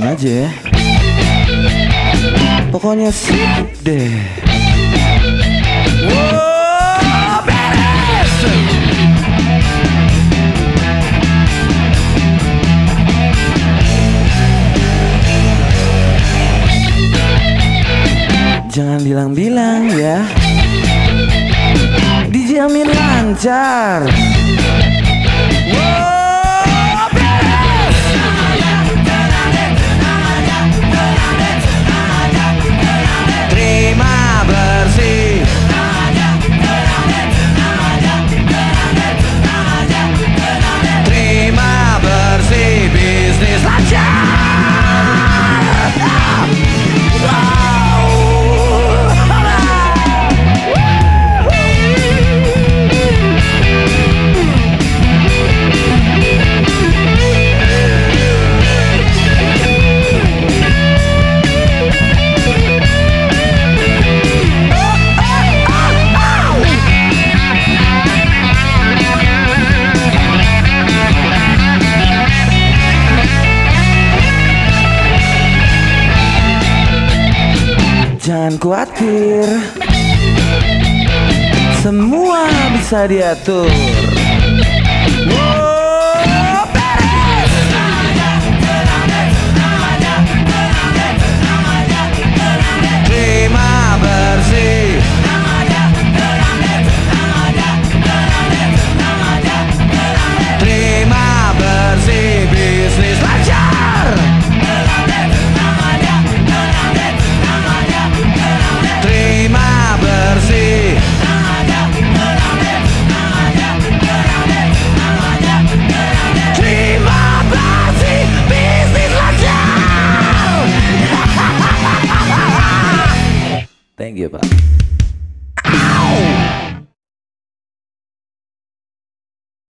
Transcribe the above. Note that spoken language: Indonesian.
aja ya. Pokoknya sip deh. Jangan bilang-bilang ya. Dijamin lancar Jangan khawatir. Semua bisa diatur and give up.